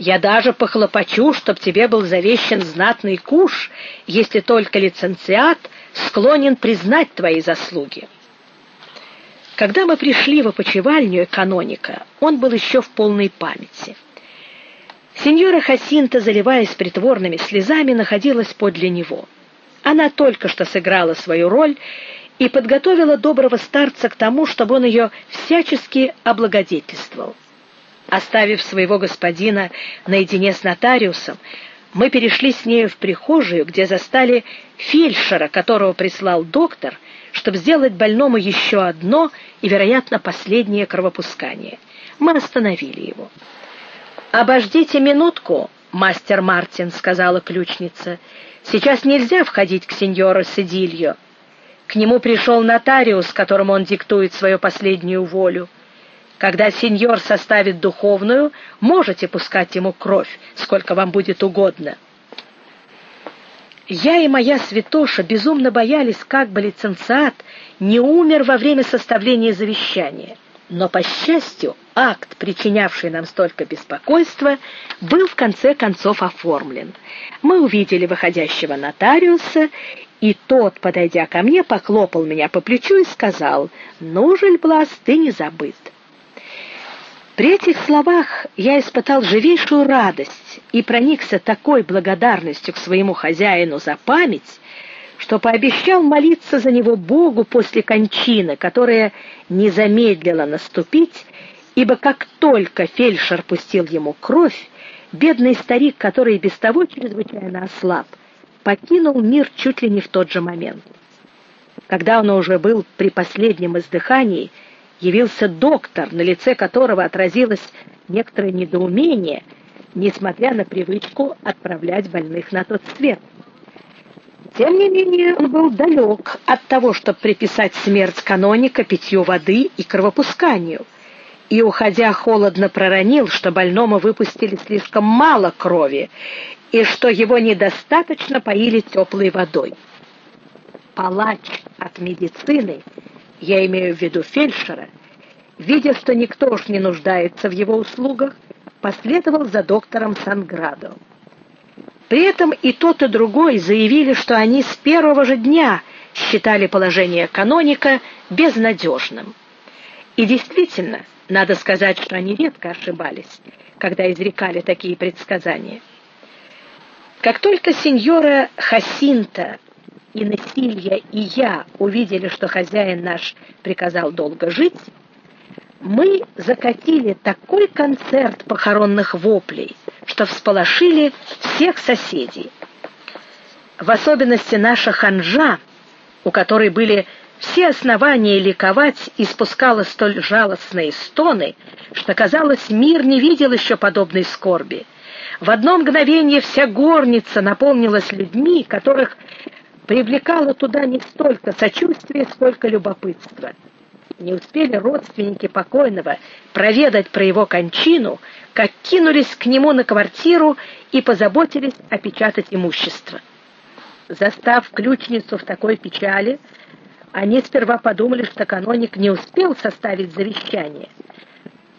Я даже похлопочу, чтоб тебе был завещен знатный куш, если только лицензиат склонен признать твои заслуги. Когда мы пришли в опочивальню каноника, он был еще в полной памяти. Сеньора Хасинта, заливаясь притворными слезами, находилась подле него. Она только что сыграла свою роль и подготовила доброго старца к тому, чтобы он ее всячески облагодетельствовал. Оставив своего господина наедине с нотариусом, мы перешли с нею в прихожую, где застали фельдшера, которого прислал доктор, чтобы сделать больному еще одно и, вероятно, последнее кровопускание. Мы остановили его. «Обождите минутку, мастер Мартин», — сказала ключница. «Сейчас нельзя входить к сеньору Седильо. К нему пришел нотариус, которому он диктует свою последнюю волю. Когда сеньор составит духовную, можете пускать ему кровь, сколько вам будет угодно. Я и моя святоша безумно боялись, как бы лицензиат не умер во время составления завещания. Но по счастью, акт, причинявший нам столько беспокойства, был в конце концов оформлен. Мы увидели выходящего нотариуса, и тот, подойдя ко мне, похлопал меня по плечу и сказал: "Ну, Жильблас, ты не забыт". При этих словах я испытал живейшую радость и проникся такой благодарностью к своему хозяину за память, что пообещал молиться за него Богу после кончины, которая не замедлила наступить, ибо как только фельдшер пустил ему кровь, бедный старик, который без того чрезвычайно ослаб, покинул мир чуть ли не в тот же момент. Когда он уже был при последнем издыхании, явился доктор, на лице которого отразилось некоторое недоумение, несмотря на привычку отправлять больных на тот свет. Тем не менее, он был далек от того, чтобы приписать смерть каноника питью воды и кровопусканию, и, уходя, холодно проронил, что больному выпустили слишком мало крови и что его недостаточно поили теплой водой. Палач от медицины я имею в виду фельдшера, видя, что никто ж не нуждается в его услугах, последовал за доктором Санградо. При этом и тот, и другой заявили, что они с первого же дня считали положение каноника безнадежным. И действительно, надо сказать, что они редко ошибались, когда изрекали такие предсказания. Как только сеньора Хасинта и Насилья, и я увидели, что хозяин наш приказал долго жить, мы закатили такой концерт похоронных воплей, что всполошили всех соседей. В особенности наша ханжа, у которой были все основания ликовать, испускала столь жалостные стоны, что казалось, мир не видел еще подобной скорби. В одно мгновение вся горница наполнилась людьми, которых привлекало туда не столько сочувствие, сколько любопытство. Не успели родственники покойного проведать про его кончину, как кинулись к нему на квартиру и позаботились опечатать имущество. Застав ключницу в такой печали, они сперва подумали, что каноник не успел составить завещание.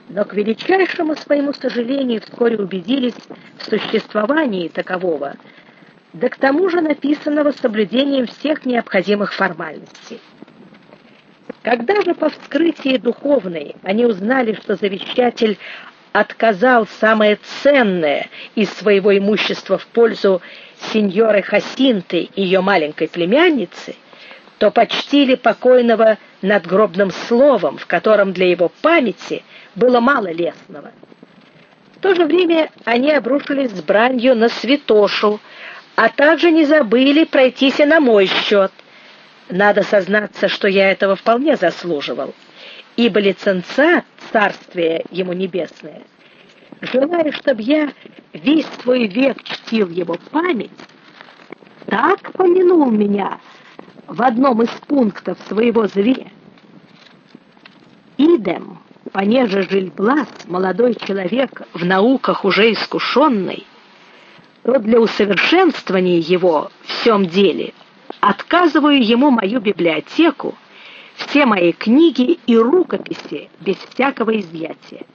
Но к величайшему своему сожалению вскоре убедились в существовании такового – да к тому же написанного с соблюдением всех необходимых формальностей. Когда же по вскрытии духовной они узнали, что завещатель отказал самое ценное из своего имущества в пользу сеньоры Хасинты и ее маленькой племянницы, то почтили покойного надгробным словом, в котором для его памяти было мало лестного. В то же время они обрушились с бранью на святошу, а также не забыли пройтись и на мой счет. Надо сознаться, что я этого вполне заслуживал, ибо лицензат, царствие ему небесное, желая, чтобы я весь свой век чтил его память, так помянул меня в одном из пунктов своего завета. Идем, понеже Жильблас, молодой человек, в науках уже искушенный, то для усовершенствования его в всем деле отказываю ему мою библиотеку, все мои книги и рукописи без всякого изъятия.